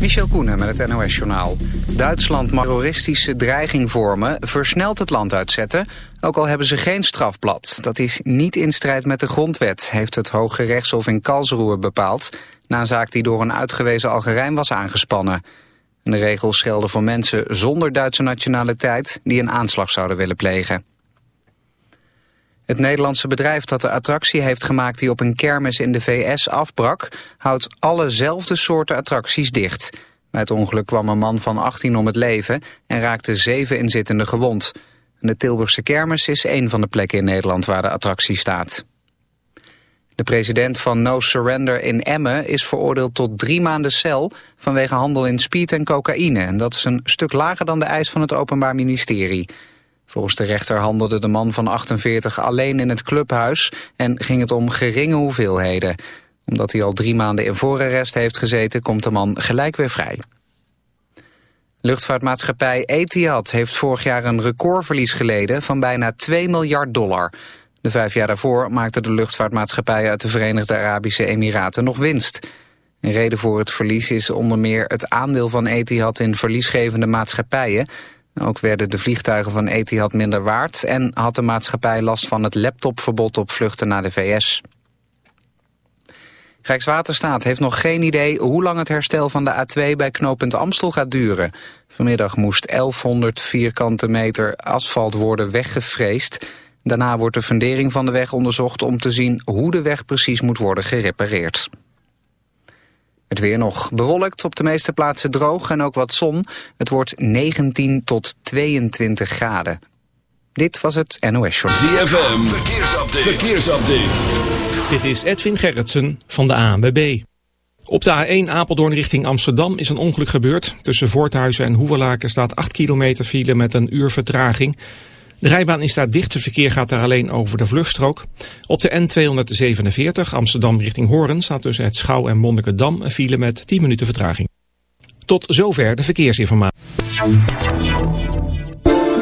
Michel Koenen met het NOS-journaal. Duitsland mag terroristische dreiging vormen, versneld het land uitzetten... ook al hebben ze geen strafblad. Dat is niet in strijd met de grondwet, heeft het Hoge Rechtshof in Karlsruhe bepaald... na een zaak die door een uitgewezen Algerijn was aangespannen. de regels gelden voor mensen zonder Duitse nationaliteit... die een aanslag zouden willen plegen. Het Nederlandse bedrijf dat de attractie heeft gemaakt die op een kermis in de VS afbrak, houdt allezelfde soorten attracties dicht. Bij het ongeluk kwam een man van 18 om het leven en raakte zeven inzittenden gewond. De Tilburgse kermis is een van de plekken in Nederland waar de attractie staat. De president van No Surrender in Emmen is veroordeeld tot drie maanden cel vanwege handel in speed en cocaïne. En dat is een stuk lager dan de eis van het Openbaar Ministerie. Volgens de rechter handelde de man van 48 alleen in het clubhuis en ging het om geringe hoeveelheden. Omdat hij al drie maanden in voorarrest heeft gezeten, komt de man gelijk weer vrij. Luchtvaartmaatschappij Etihad heeft vorig jaar een recordverlies geleden van bijna 2 miljard dollar. De vijf jaar daarvoor maakte de luchtvaartmaatschappij uit de Verenigde Arabische Emiraten nog winst. Een reden voor het verlies is onder meer het aandeel van Etihad in verliesgevende maatschappijen. Ook werden de vliegtuigen van Etihad minder waard... en had de maatschappij last van het laptopverbod op vluchten naar de VS. Rijkswaterstaat heeft nog geen idee hoe lang het herstel van de A2 bij knooppunt Amstel gaat duren. Vanmiddag moest 1100 vierkante meter asfalt worden weggevreesd. Daarna wordt de fundering van de weg onderzocht om te zien hoe de weg precies moet worden gerepareerd. Het weer nog bewolkt, op de meeste plaatsen droog en ook wat zon. Het wordt 19 tot 22 graden. Dit was het NOS Short. ZFM, verkeersupdate. verkeersupdate. Dit is Edwin Gerritsen van de ANWB. Op de A1 Apeldoorn richting Amsterdam is een ongeluk gebeurd. Tussen Voorthuizen en Hoevelaken staat 8 kilometer file met een uur vertraging. De rijbaan is daar dicht, het verkeer gaat daar alleen over de vluchtstrook. Op de N247 Amsterdam richting Hoorn staat tussen het Schouw en Monnikendam een file met 10 minuten vertraging. Tot zover de verkeersinformatie.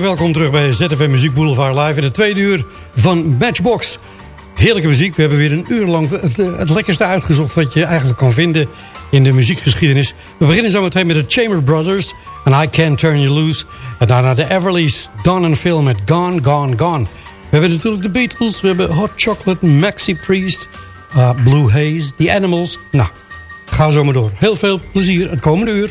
Welkom terug bij ZFM Muziek Boulevard Live in het tweede uur van Matchbox. Heerlijke muziek. We hebben weer een uur lang het, eh, lekkerste uitgezocht wat je eigenlijk kan vinden in de muziekgeschiedenis. We beginnen zo meteen met de Chamber Brothers en I Can't Turn You Loose. En daarna de Everlys, Don and Phil met Gone, Gone, Gone. We hebben natuurlijk de Beatles, we hebben Hot Chocolate, Maxi Priest, uh, Blue Haze, The Animals. Nou, ga zo maar door. Heel veel plezier het komende uur.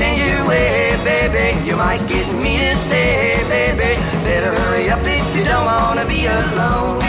Change your way, baby, you might get me to stay, baby. Better hurry up if you don't wanna be alone,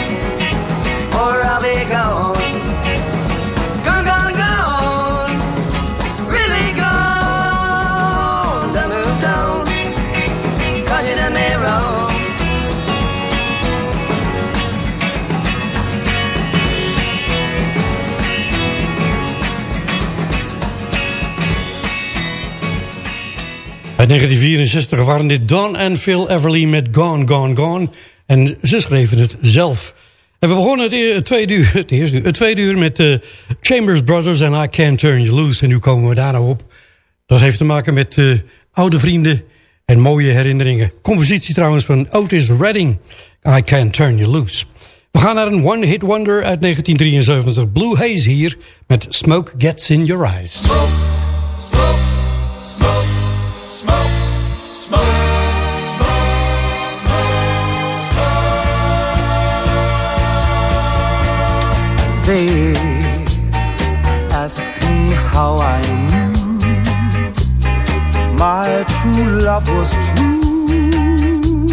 1964 waren dit Don en Phil Everly met Gone, Gone, Gone. En ze schreven het zelf. En we begonnen het, e- tweede uur, het eerste uur, het tweede uur met uh, Chambers Brothers en I Can't Turn You Loose. En nu komen we daar nou op. Dat heeft te maken met uh, oude vrienden en mooie herinneringen. Compositie trouwens van Otis Redding. I Can't Turn You Loose. We gaan naar een one-hit wonder uit 1973. Blue Haze hier met Smoke Gets In Your Eyes. They ask me how I knew my true love was true.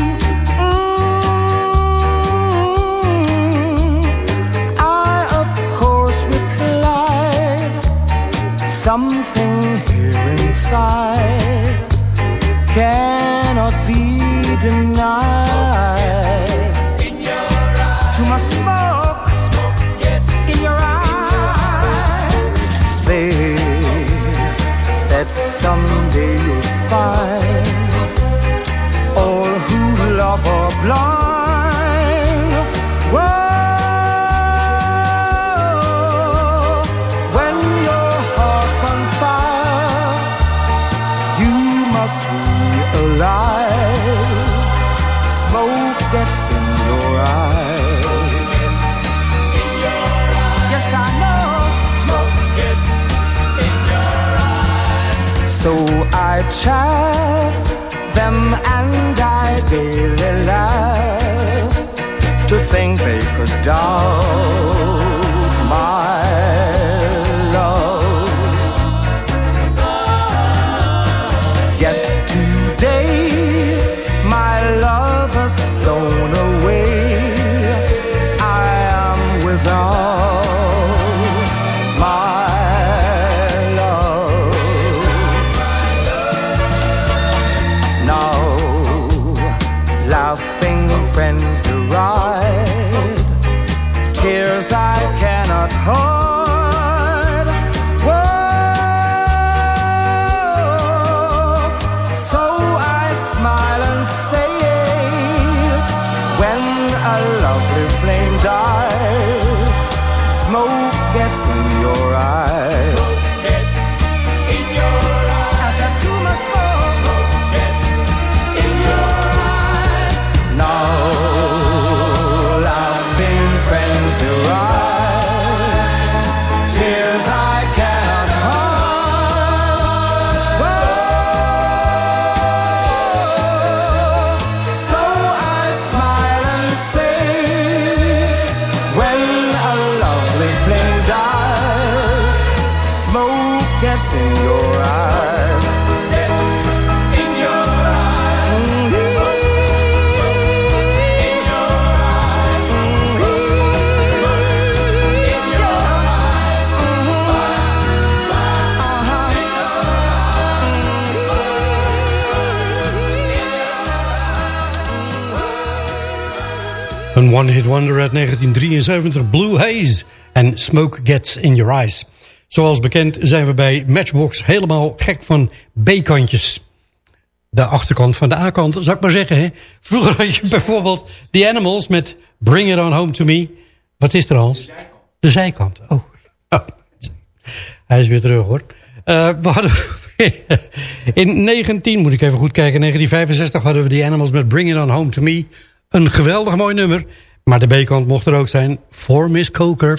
I, of course, replied something here inside cannot be denied. To my smoke a dog. Een one-hit wonder uit 1973, Blue Haze en Smoke Gets in Your Eyes. Zoals bekend zijn we bij Matchbox helemaal gek van B-kantjes. De achterkant van de A-kant, zou ik maar zeggen. Hè? Vroeger had je bijvoorbeeld The Animals met Bring It On Home To Me. Wat is er al? De zijkant. De zijkant, oh. oh. Hij is weer terug hoor. Uh, we hadden in 19, moet ik even goed kijken, 1965 hadden we The Animals met Bring It On Home To Me. Een geweldig mooi nummer. Maar de B-kant mocht er ook zijn. For Miss Coker.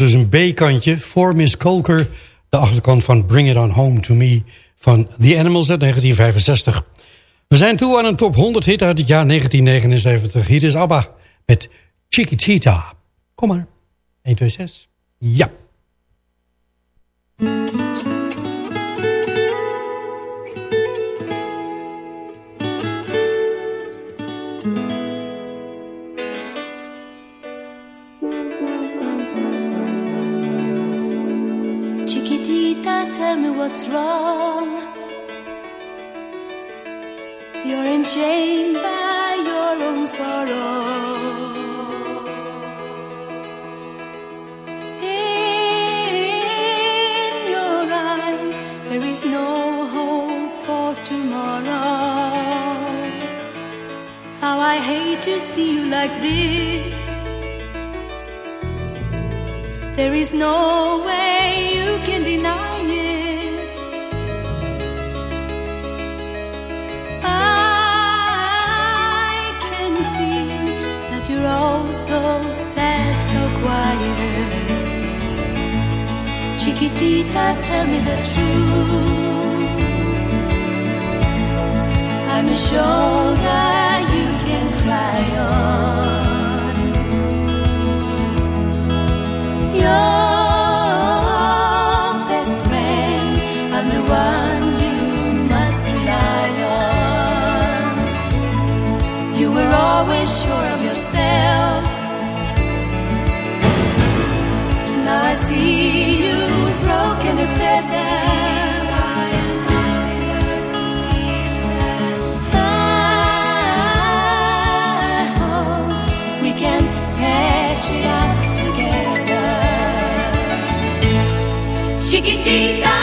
Dus een B-kantje voor Miss Colker. De achterkant van Bring It On Home To Me van The Animals uit 1965. We zijn toe aan een top 100 hit uit het jaar 1979. Hier is ABBA met Chiquitita. Kom maar. 1, 2, 6. Ja. Tell me what's wrong. You're enchained by your own sorrow. In your eyes, there is no hope for tomorrow. How I hate to see you like this. There is no way so sad, so quiet. Chiquitita, tell me the truth. I'm a shoulder you can cry on. You're vida.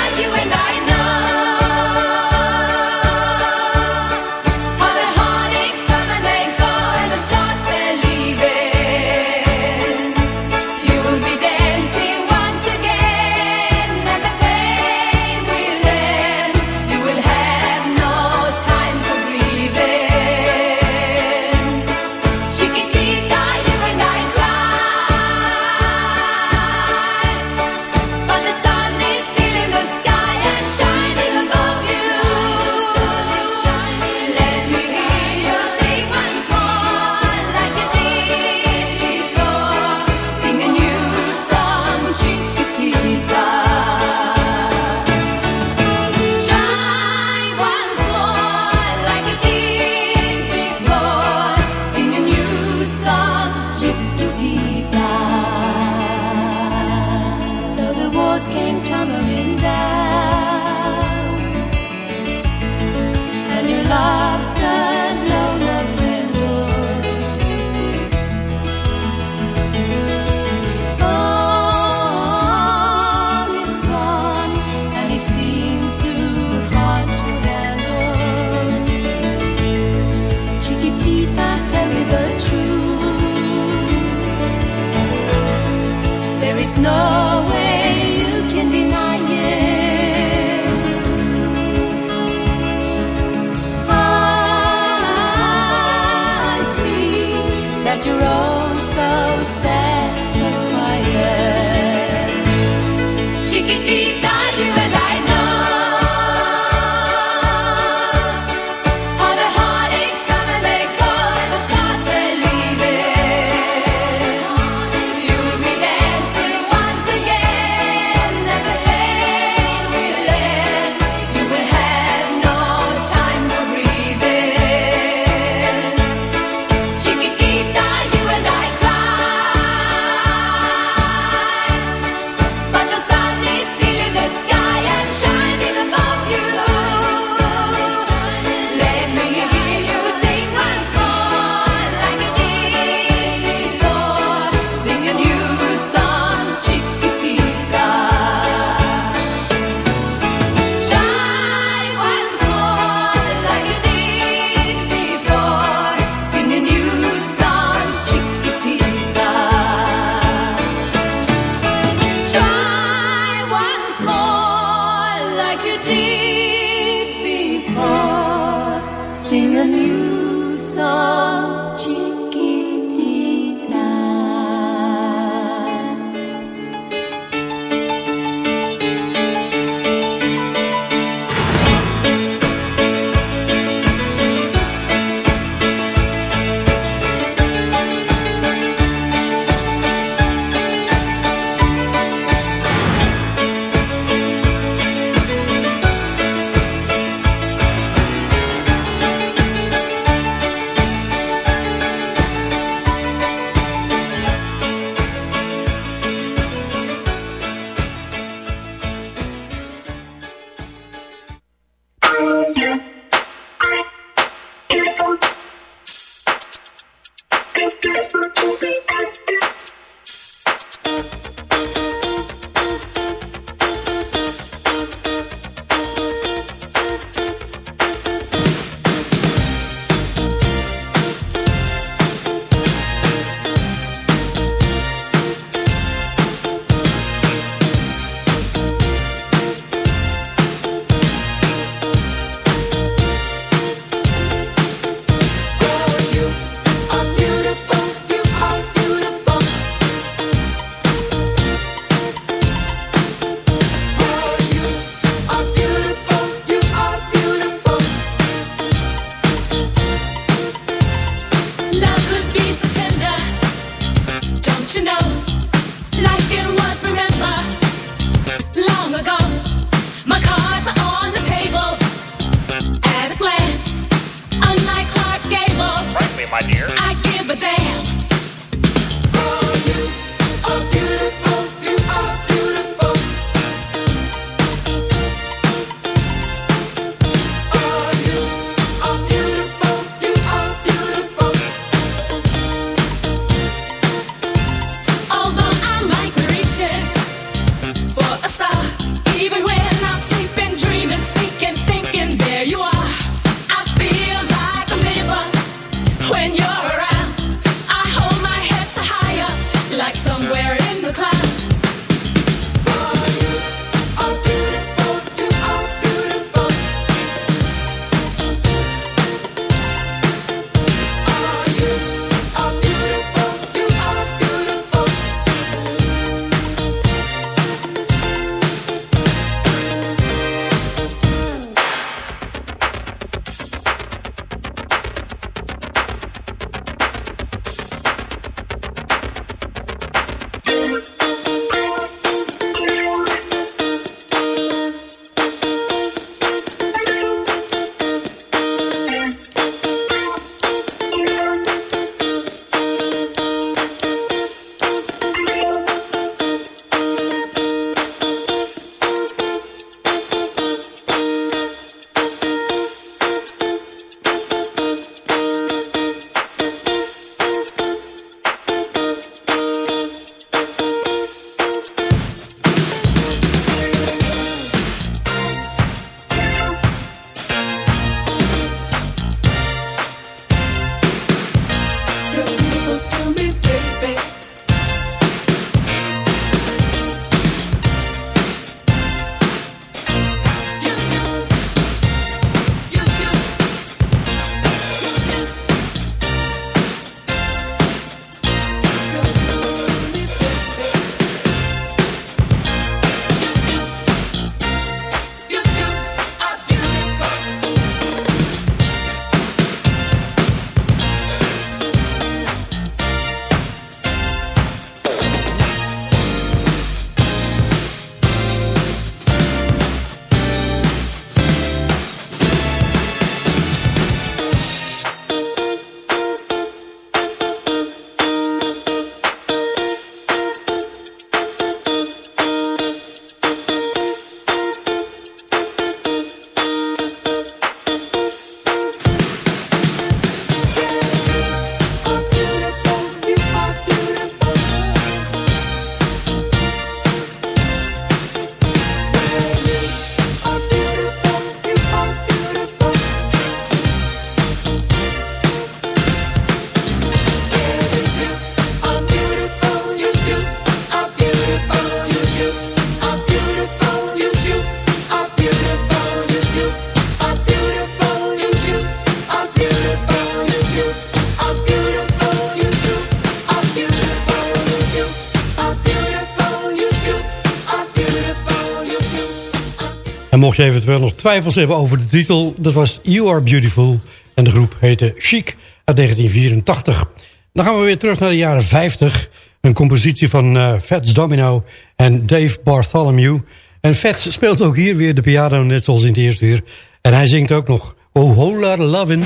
Mocht je eventueel nog twijfels hebben over de titel... dat was You Are Beautiful en de groep heette Chic uit 1984. Dan gaan we weer terug naar de jaren 50. Een compositie van eh, Fats Domino en Dave Bartholomew. En Fats speelt ook hier weer de piano, net zoals in het eerste uur. En hij zingt ook nog Oh Hola Lovin'.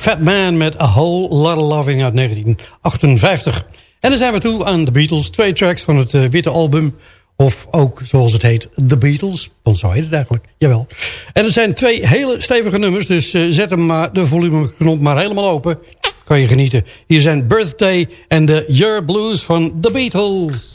Fat Man met A Whole Lot of Loving uit 1958. En dan zijn we toe aan The Beatles. Twee tracks van het eh, witte album. Of ook, zoals het heet, The Beatles. Want zo heet het eigenlijk, jawel. En er zijn twee hele stevige nummers. Dus eh, zet hem maar, de volumeknop maar helemaal open. Kan je genieten. Hier zijn Birthday en de Year Blues van The Beatles.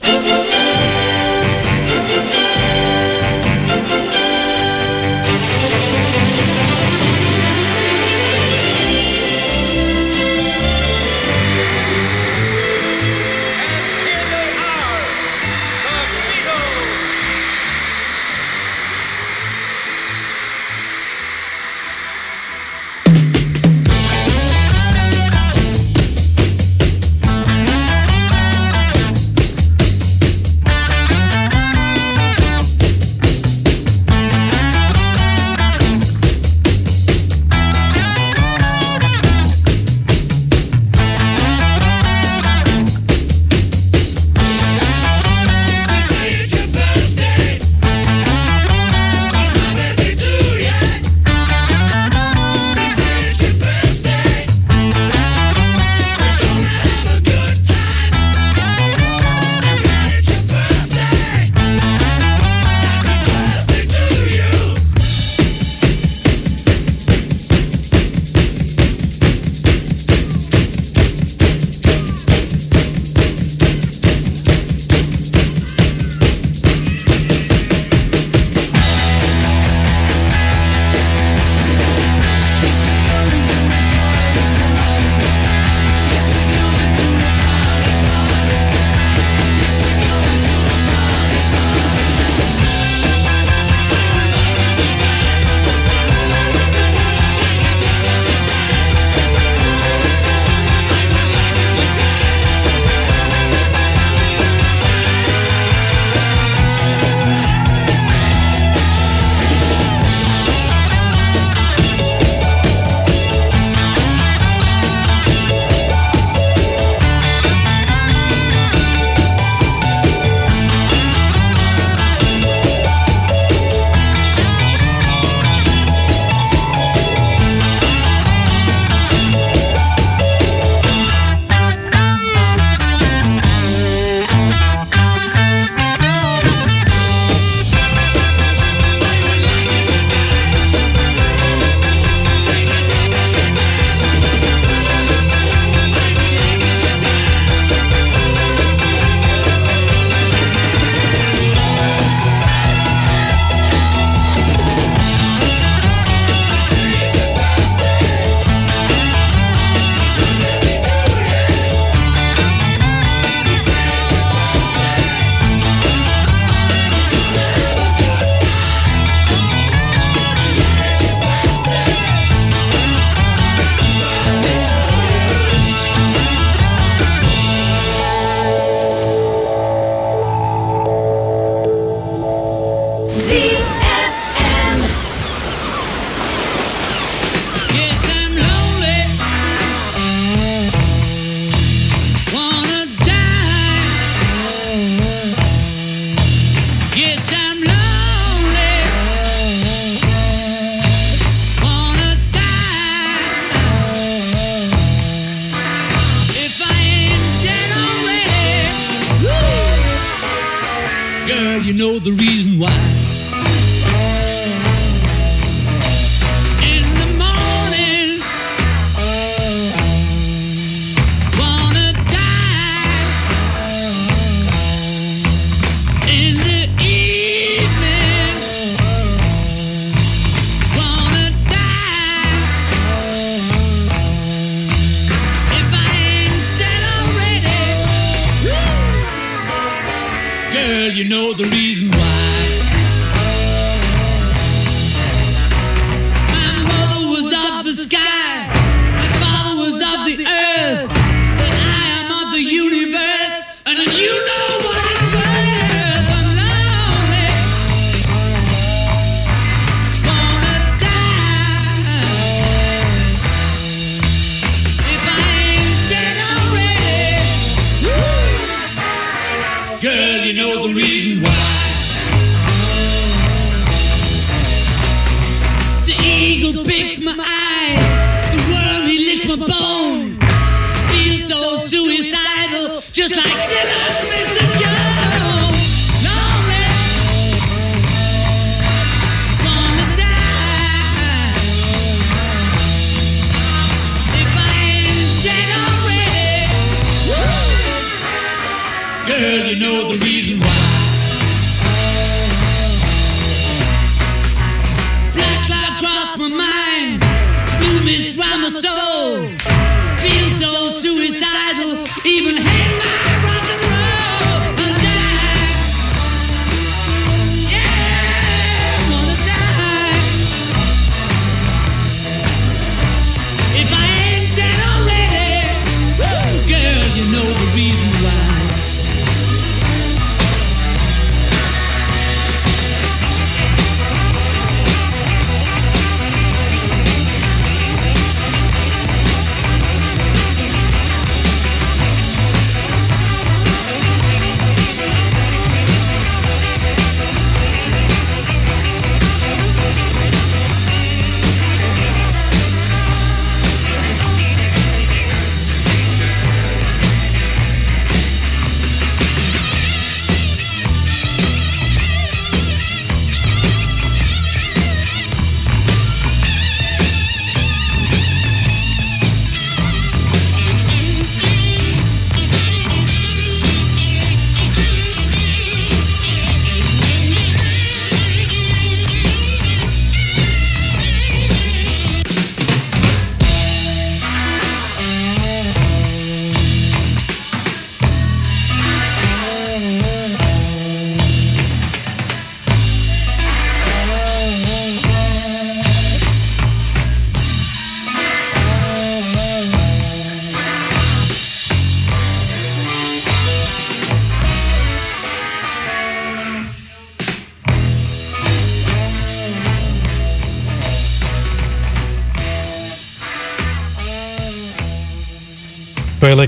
the soul.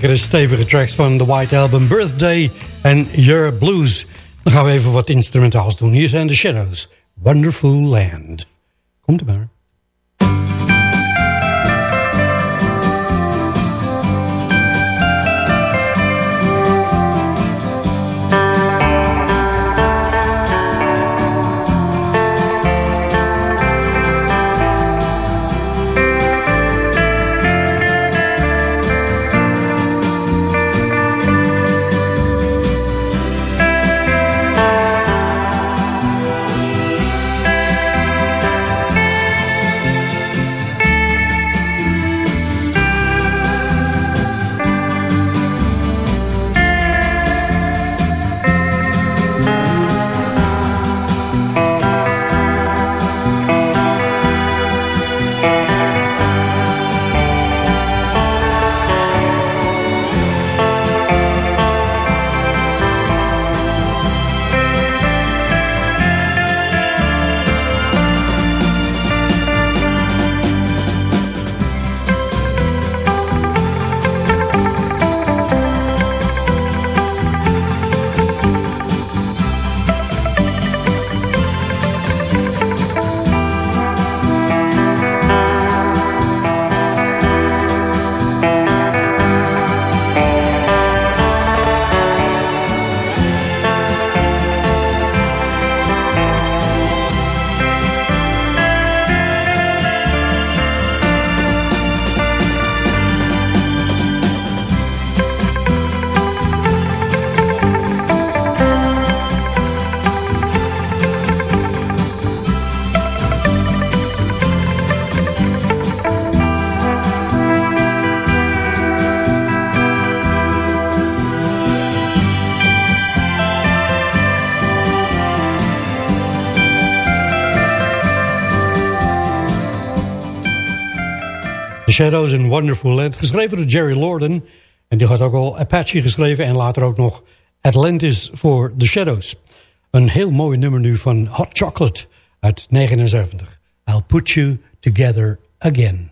Lekkere stevige tracks van The White Album Birthday en Your Blues. Dan gaan we even wat instrumentaals doen. Hier zijn The Shadows. Wonderful Land. Komt er maar. Shadows in Wonderful Land. Geschreven door Jerry Lorden. En die had ook al Apache geschreven. En later ook nog Atlantis voor The Shadows. Een heel mooi nummer nu van Hot Chocolate uit 79. I'll put you together again.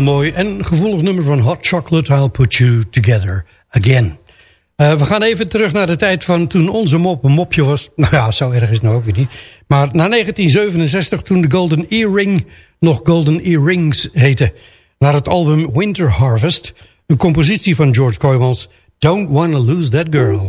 mooi en gevoelig nummer van Hot Chocolate, I'll Put You Together Again. Eh, we gaan even terug naar de tijd van toen onze mop een mopje was. Nou ja, zo erg is het nou ook weer niet. Maar na 1967, toen de Golden Earring nog Golden Earrings heette. Naar het album Winter Harvest, een compositie van George Koymans... Don't Wanna Lose That Girl.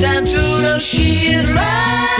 time to know she is right.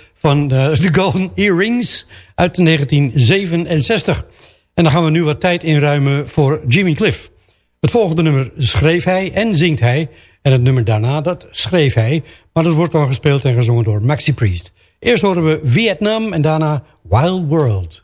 van de, The Golden Earrings uit 1967. En dan gaan we nu wat tijd inruimen voor Jimmy Cliff. Het volgende nummer schreef hij en zingt hij. En het nummer daarna, dat schreef hij. Maar dat wordt dan gespeeld en gezongen door Maxi Priest. Eerst horen we Vietnam en daarna Wild World.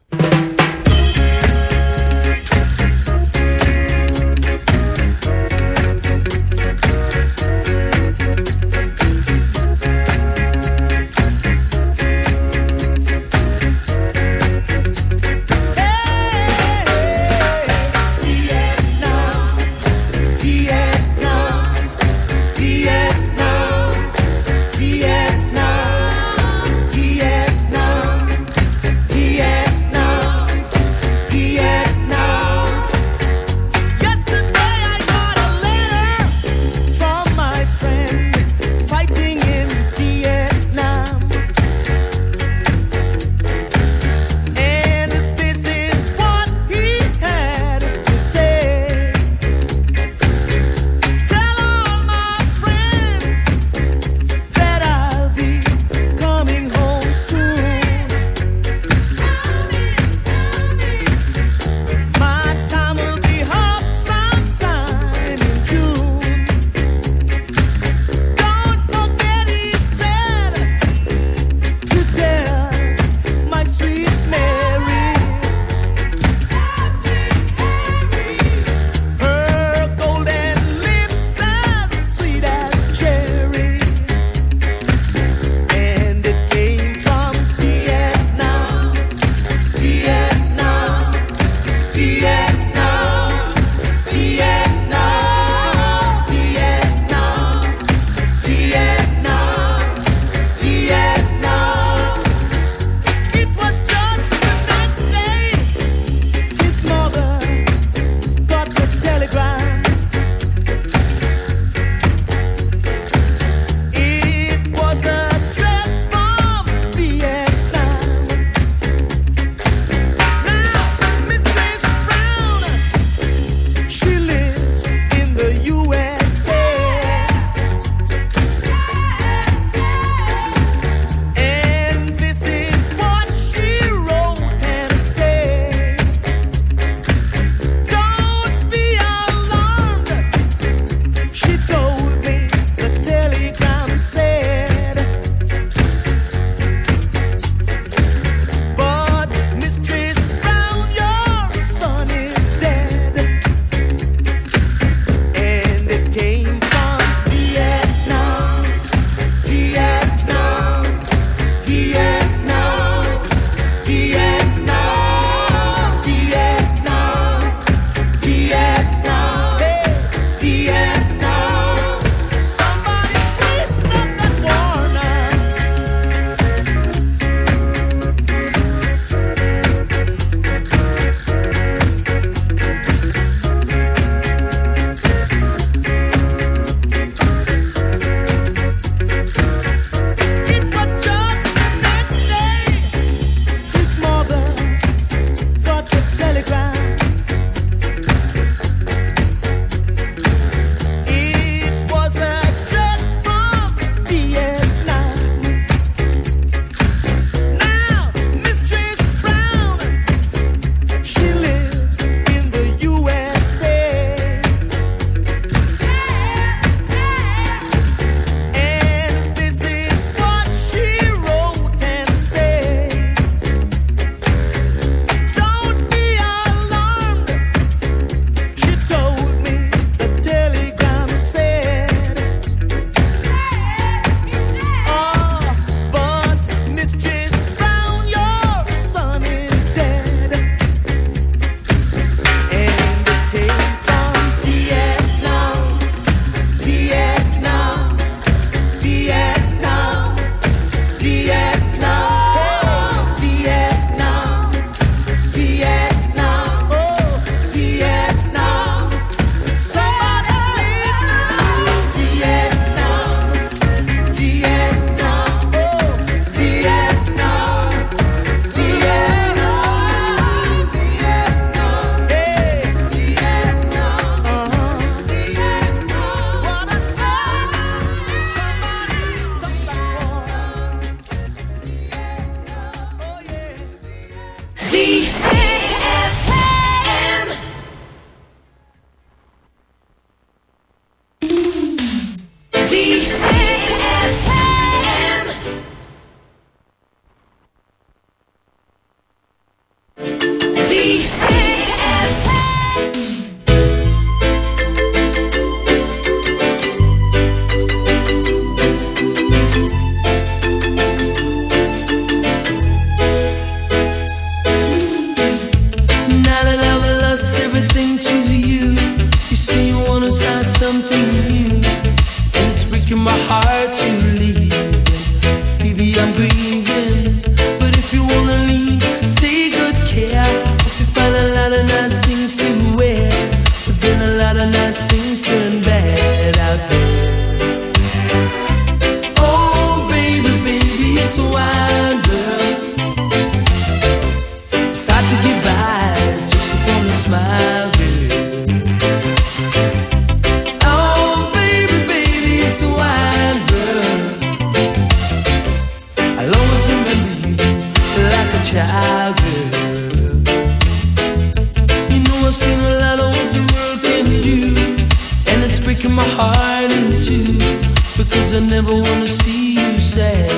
Because I never wanna see you sad,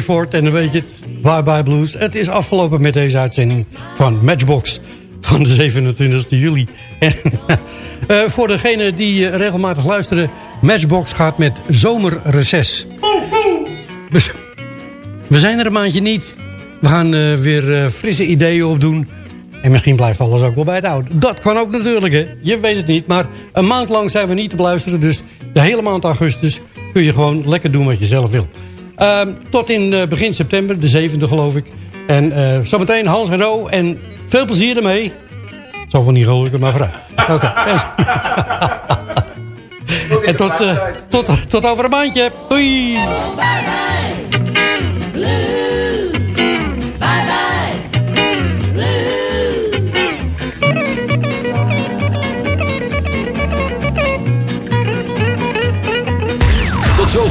En dan weet je. Bye Bye Blues. Het is afgelopen met deze uitzending van Matchbox van de 27 juli. En, eh, voor degenen die eh, regelmatig luisteren... Matchbox gaat met zomerreces. We zijn er een maandje niet. We gaan eh, weer frisse ideeën opdoen. En misschien blijft alles ook wel bij het oude. Dat kan ook natuurlijk, hè. Je weet het niet. Maar een maand lang zijn we niet te beluisteren. Dus de hele maand augustus kun je gewoon lekker doen wat je zelf wil. Ehm, tot in eh, begin september, de 7e geloof ik. En eh, zometeen Hans en Ro. En veel plezier ermee. Zal wel niet gelukken, maar vooruit. Oké. en tot, eh, tot, tot over een maandje. Doei.